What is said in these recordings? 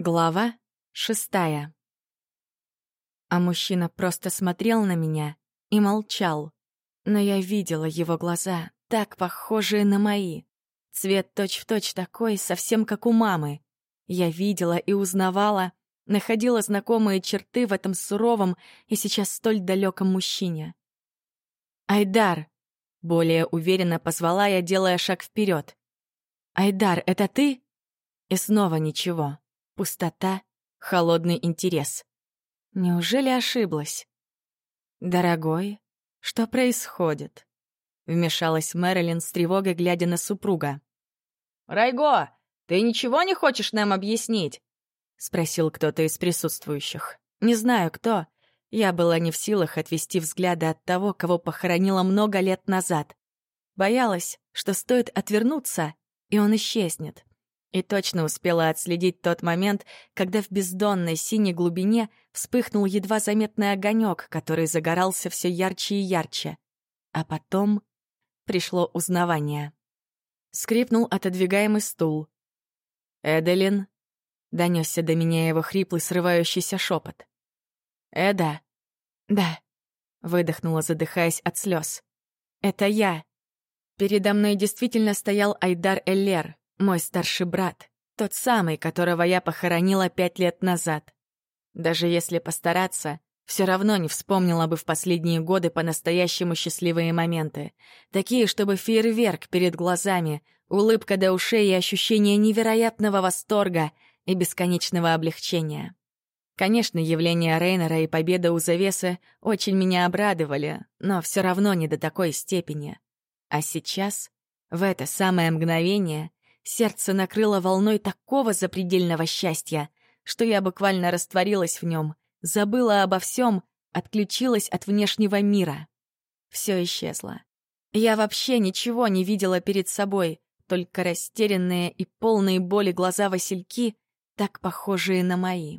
Глава шестая. А мужчина просто смотрел на меня и молчал. Но я видела его глаза, так похожие на мои. Цвет точь-в-точь точь такой, совсем как у мамы. Я видела и узнавала, находила знакомые черты в этом суровом и сейчас столь далеком мужчине. «Айдар!» — более уверенно позвала я, делая шаг вперед. «Айдар, это ты?» И снова ничего. Пустота, холодный интерес. Неужели ошиблась? «Дорогой, что происходит?» Вмешалась Мэрилин с тревогой, глядя на супруга. «Райго, ты ничего не хочешь нам объяснить?» — спросил кто-то из присутствующих. Не знаю, кто. Я была не в силах отвести взгляды от того, кого похоронила много лет назад. Боялась, что стоит отвернуться, и он исчезнет. И точно успела отследить тот момент, когда в бездонной синей глубине вспыхнул едва заметный огонек, который загорался все ярче и ярче. А потом пришло узнавание. Скрипнул отодвигаемый стул. «Эделин?» — донесся до меня его хриплый, срывающийся шепот. «Эда?» «Да», — выдохнула, задыхаясь от слез. «Это я». Передо мной действительно стоял Айдар Эллер, мой старший брат, тот самый, которого я похоронила пять лет назад. Даже если постараться, все равно не вспомнила бы в последние годы по-настоящему счастливые моменты. Такие, чтобы фейерверк перед глазами, улыбка до ушей и ощущение невероятного восторга и бесконечного облегчения. Конечно, явление Рейнера и победа у Завесы очень меня обрадовали, но все равно не до такой степени. А сейчас, в это самое мгновение, Сердце накрыло волной такого запредельного счастья, что я буквально растворилась в нем, забыла обо всем, отключилась от внешнего мира. Все исчезло. Я вообще ничего не видела перед собой, только растерянные и полные боли глаза Васильки, так похожие на мои.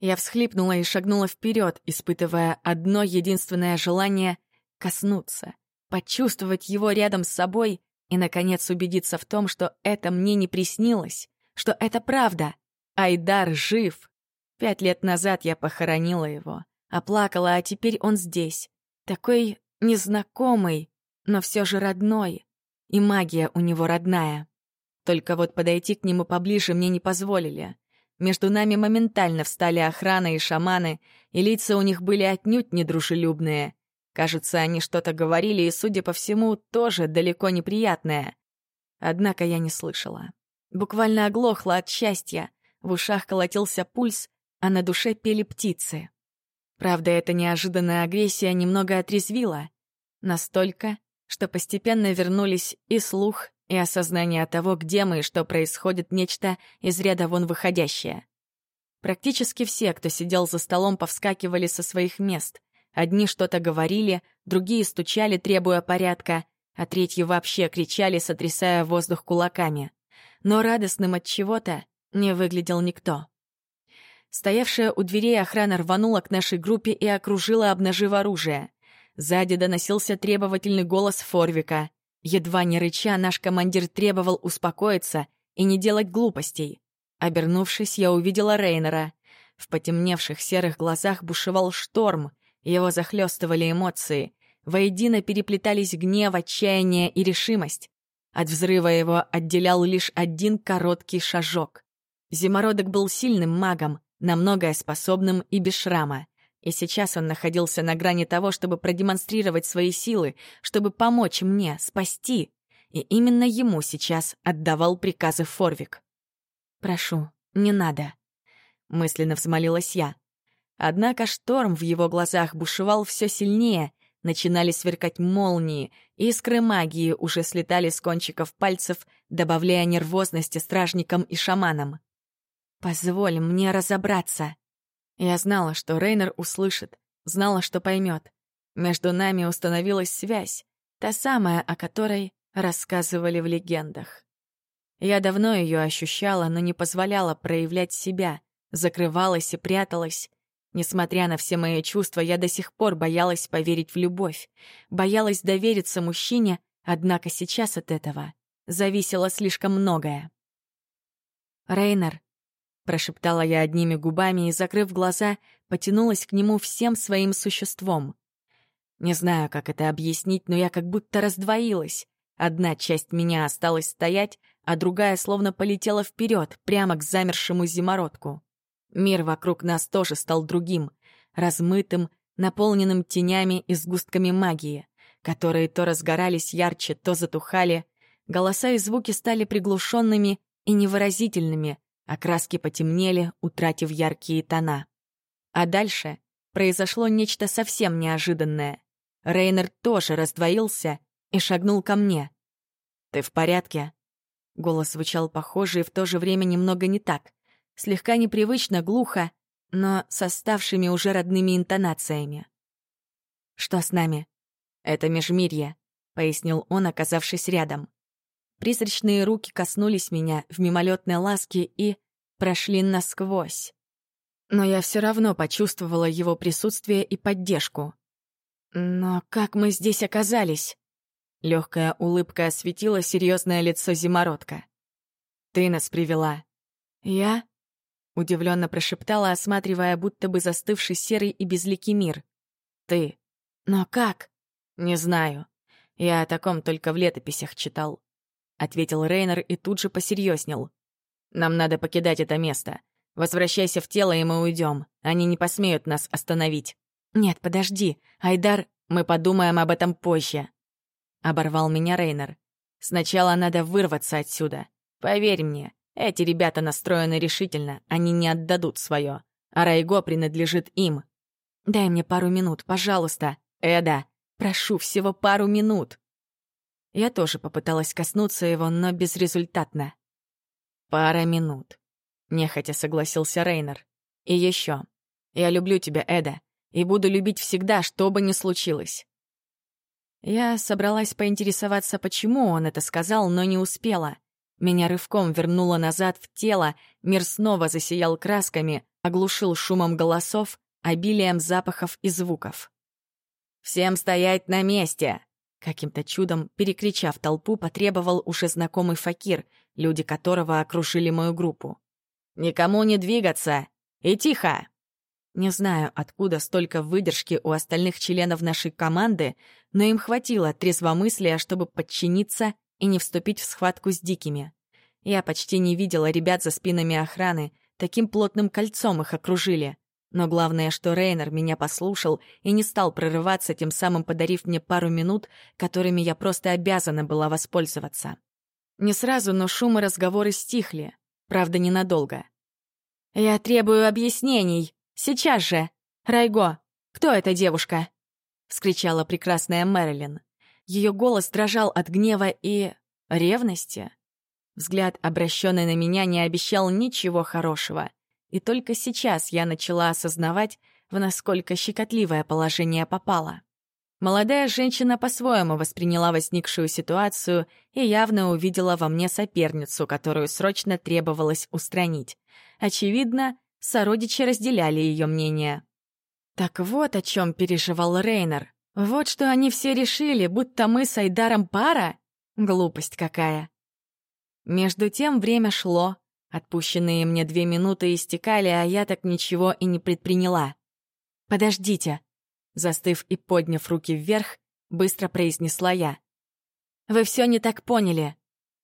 Я всхлипнула и шагнула вперед, испытывая одно единственное желание — коснуться, почувствовать его рядом с собой и, наконец, убедиться в том, что это мне не приснилось, что это правда. Айдар жив. Пять лет назад я похоронила его, оплакала, а теперь он здесь. Такой незнакомый, но все же родной. И магия у него родная. Только вот подойти к нему поближе мне не позволили. Между нами моментально встали охрана и шаманы, и лица у них были отнюдь недружелюбные. Кажется, они что-то говорили, и, судя по всему, тоже далеко неприятное. Однако я не слышала. Буквально оглохла от счастья. В ушах колотился пульс, а на душе пели птицы. Правда, эта неожиданная агрессия немного отрезвила. Настолько, что постепенно вернулись и слух, и осознание того, где мы и что происходит нечто из ряда вон выходящее. Практически все, кто сидел за столом, повскакивали со своих мест. Одни что-то говорили, другие стучали, требуя порядка, а третьи вообще кричали, сотрясая воздух кулаками. Но радостным от чего-то не выглядел никто. Стоявшая у дверей охрана рванула к нашей группе и окружила, обнажив оружие. Сзади доносился требовательный голос Форвика. Едва не рыча, наш командир требовал успокоиться и не делать глупостей. Обернувшись, я увидела Рейнера. В потемневших серых глазах бушевал шторм, его захлестывали эмоции. Воедино переплетались гнев, отчаяние и решимость. От взрыва его отделял лишь один короткий шажок. Зимородок был сильным магом, на многое способным и без шрама. И сейчас он находился на грани того, чтобы продемонстрировать свои силы, чтобы помочь мне, спасти. И именно ему сейчас отдавал приказы Форвик. «Прошу, не надо», — мысленно взмолилась я. Однако шторм в его глазах бушевал все сильнее, начинали сверкать молнии, искры магии уже слетали с кончиков пальцев, добавляя нервозности стражникам и шаманам. «Позволь мне разобраться». Я знала, что Рейнер услышит, знала, что поймет. Между нами установилась связь, та самая, о которой рассказывали в легендах. Я давно ее ощущала, но не позволяла проявлять себя, закрывалась и пряталась, Несмотря на все мои чувства, я до сих пор боялась поверить в любовь, боялась довериться мужчине, однако сейчас от этого зависело слишком многое. «Рейнер», — прошептала я одними губами и, закрыв глаза, потянулась к нему всем своим существом. Не знаю, как это объяснить, но я как будто раздвоилась. Одна часть меня осталась стоять, а другая словно полетела вперед, прямо к замершему зимородку. Мир вокруг нас тоже стал другим, размытым, наполненным тенями и сгустками магии, которые то разгорались ярче, то затухали. Голоса и звуки стали приглушенными и невыразительными, а краски потемнели, утратив яркие тона. А дальше произошло нечто совсем неожиданное. Рейнер тоже раздвоился и шагнул ко мне. «Ты в порядке?» Голос звучал похоже и в то же время немного не так. Слегка непривычно, глухо, но с оставшими уже родными интонациями. «Что с нами?» «Это межмирье», — пояснил он, оказавшись рядом. Призрачные руки коснулись меня в мимолетной ласке и прошли насквозь. Но я все равно почувствовала его присутствие и поддержку. «Но как мы здесь оказались?» Легкая улыбка осветила серьезное лицо зимородка. «Ты нас привела». «Я?» — удивленно прошептала, осматривая будто бы застывший серый и безликий мир. «Ты. Но как?» «Не знаю. Я о таком только в летописях читал», — ответил Рейнер и тут же посерьезнел. «Нам надо покидать это место. Возвращайся в тело, и мы уйдем. Они не посмеют нас остановить». «Нет, подожди. Айдар, мы подумаем об этом позже», — оборвал меня Рейнер. «Сначала надо вырваться отсюда. Поверь мне, эти ребята настроены решительно, они не отдадут свое. А Райго принадлежит им. Дай мне пару минут, пожалуйста. Эда, прошу, всего пару минут». Я тоже попыталась коснуться его, но безрезультатно. «Пара минут», — нехотя согласился Рейнер. «И еще. Я люблю тебя, Эда, и буду любить всегда, что бы ни случилось. Я собралась поинтересоваться, почему он это сказал, но не успела. Меня рывком вернуло назад в тело, мир снова засиял красками, оглушил шумом голосов, обилием запахов и звуков. «Всем стоять на месте!» Каким-то чудом, перекричав толпу, потребовал уже знакомый факир, люди которого окружили мою группу. «Никому не двигаться! И тихо!» Не знаю, откуда столько выдержки у остальных членов нашей команды, но им хватило трезвомыслия, чтобы подчиниться и не вступить в схватку с дикими. Я почти не видела ребят за спинами охраны, таким плотным кольцом их окружили. Но главное, что Рейнер меня послушал и не стал прорываться, тем самым подарив мне пару минут, которыми я просто обязана была воспользоваться. Не сразу, но шум и разговоры стихли. Правда, ненадолго. «Я требую объяснений!» Сейчас же! Райго, кто эта девушка?» — вскричала прекрасная Мэрилин. Ее голос дрожал от гнева и... ревности. Взгляд, обращенный на меня, не обещал ничего хорошего. И только сейчас я начала осознавать, в насколько щекотливое положение попала. Молодая женщина по-своему восприняла возникшую ситуацию и явно увидела во мне соперницу, которую срочно требовалось устранить. Очевидно, Сородичи разделяли ее мнение. Так вот о чем переживал Рейнер. Вот что они все решили, будто мы с Айдаром пара? Глупость какая. Между тем время шло. Отпущенные мне две минуты истекали, а я так ничего и не предприняла. «Подождите», — застыв и подняв руки вверх, быстро произнесла я. «Вы все не так поняли».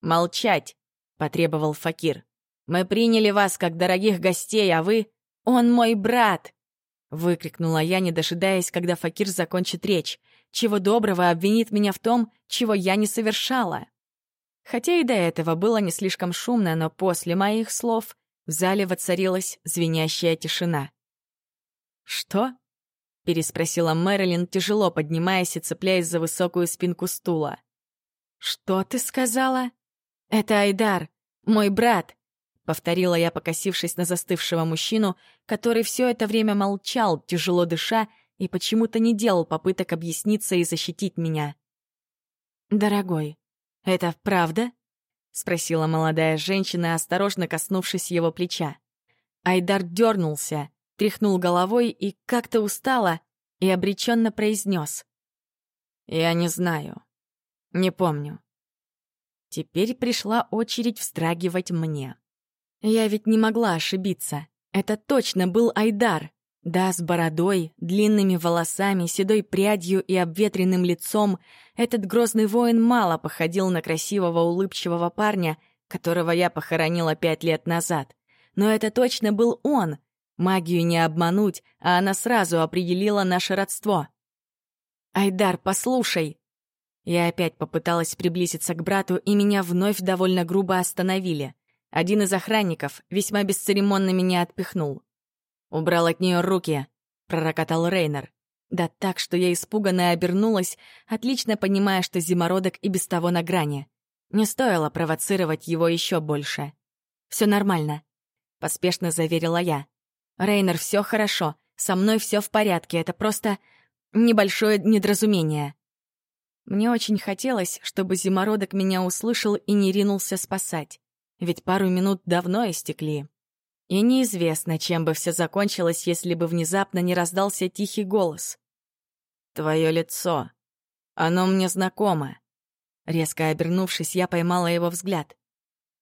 «Молчать», — потребовал Факир. Мы приняли вас как дорогих гостей, а вы... Он мой брат!» Выкрикнула я, не дожидаясь, когда Факир закончит речь. Чего доброго обвинит меня в том, чего я не совершала. Хотя и до этого было не слишком шумно, но после моих слов в зале воцарилась звенящая тишина. «Что?» — переспросила Мэрилин, тяжело поднимаясь и цепляясь за высокую спинку стула. «Что ты сказала?» «Это Айдар, мой брат. Повторила я, покосившись на застывшего мужчину, который все это время молчал, тяжело дыша, и почему-то не делал попыток объясниться и защитить меня. «Дорогой, это правда?» — спросила молодая женщина, осторожно коснувшись его плеча. Айдар дернулся, тряхнул головой и как-то устало и обреченно произнес. «Я не знаю. Не помню». Теперь пришла очередь встрагивать мне. Я ведь не могла ошибиться. Это точно был Айдар. Да, с бородой, длинными волосами, седой прядью и обветренным лицом этот грозный воин мало походил на красивого улыбчивого парня, которого я похоронила пять лет назад. Но это точно был он. Магию не обмануть, а она сразу определила наше родство. «Айдар, послушай!» Я опять попыталась приблизиться к брату, и меня вновь довольно грубо остановили. Один из охранников весьма бесцеремонно меня отпихнул. «Убрал от нее руки», — пророкотал Рейнер. Да так, что я испуганно обернулась, отлично понимая, что зимородок и без того на грани. Не стоило провоцировать его еще больше. Все нормально», — поспешно заверила я. «Рейнер, все хорошо, со мной все в порядке, это просто небольшое недоразумение». Мне очень хотелось, чтобы зимородок меня услышал и не ринулся спасать, ведь пару минут давно истекли. И неизвестно, чем бы все закончилось, если бы внезапно не раздался тихий голос. «Твое лицо. Оно мне знакомо». Резко обернувшись, я поймала его взгляд.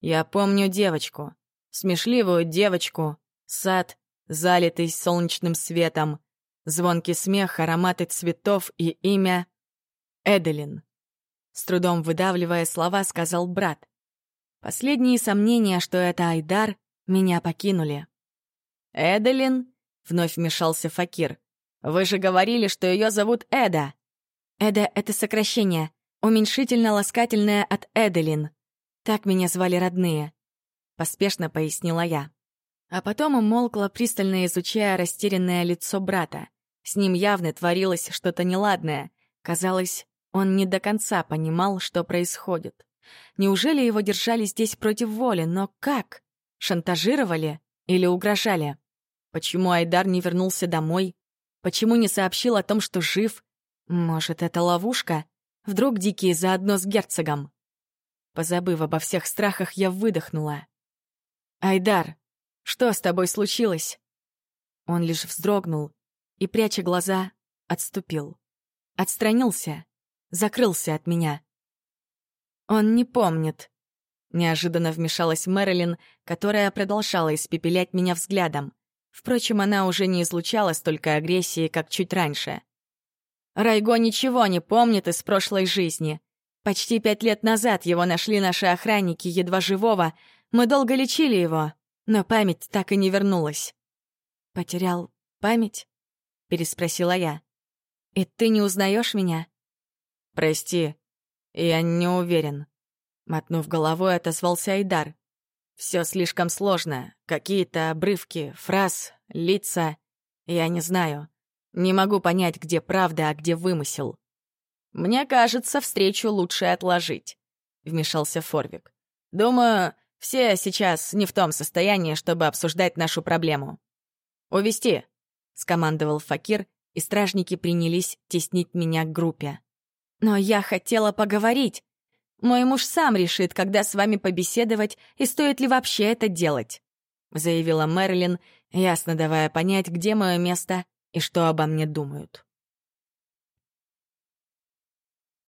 «Я помню девочку. Смешливую девочку. Сад, залитый солнечным светом. Звонкий смех, ароматы цветов и имя Эделин. С трудом выдавливая слова, сказал брат. Последние сомнения, что это Айдар, меня покинули. «Эделин?» — вновь вмешался Факир. «Вы же говорили, что ее зовут Эда!» «Эда — это сокращение, уменьшительно-ласкательное от Эделин. Так меня звали родные», — поспешно пояснила я. А потом умолкла, пристально изучая растерянное лицо брата. С ним явно творилось что-то неладное. Казалось, он не до конца понимал, что происходит. Неужели его держали здесь против воли, но как? Шантажировали или угрожали? Почему Айдар не вернулся домой? Почему не сообщил о том, что жив? Может, это ловушка? Вдруг дикие заодно с герцогом? Позабыв обо всех страхах, я выдохнула. «Айдар, что с тобой случилось?» Он лишь вздрогнул и, пряча глаза, отступил. Отстранился закрылся от меня. Он не помнит. Неожиданно вмешалась Мэрилин, которая продолжала испепелять меня взглядом. Впрочем, она уже не излучала столько агрессии, как чуть раньше. Райго ничего не помнит из прошлой жизни. Почти пять лет назад его нашли наши охранники, едва живого. Мы долго лечили его, но память так и не вернулась. «Потерял память?» — переспросила я. «И ты не узнаешь меня?» «Прости, я не уверен», — мотнув головой, отозвался Айдар. «Все слишком сложно. Какие-то обрывки, фраз, лица. Я не знаю. Не могу понять, где правда, а где вымысел». «Мне кажется, встречу лучше отложить», — вмешался Форвик. «Думаю, все сейчас не в том состоянии, чтобы обсуждать нашу проблему». «Увести», — скомандовал Факир, и стражники принялись теснить меня к группе. Но я хотела поговорить. Мой муж сам решит, когда с вами побеседовать и стоит ли вообще это делать», — заявила Мэрилин, ясно давая понять, где мое место и что обо мне думают.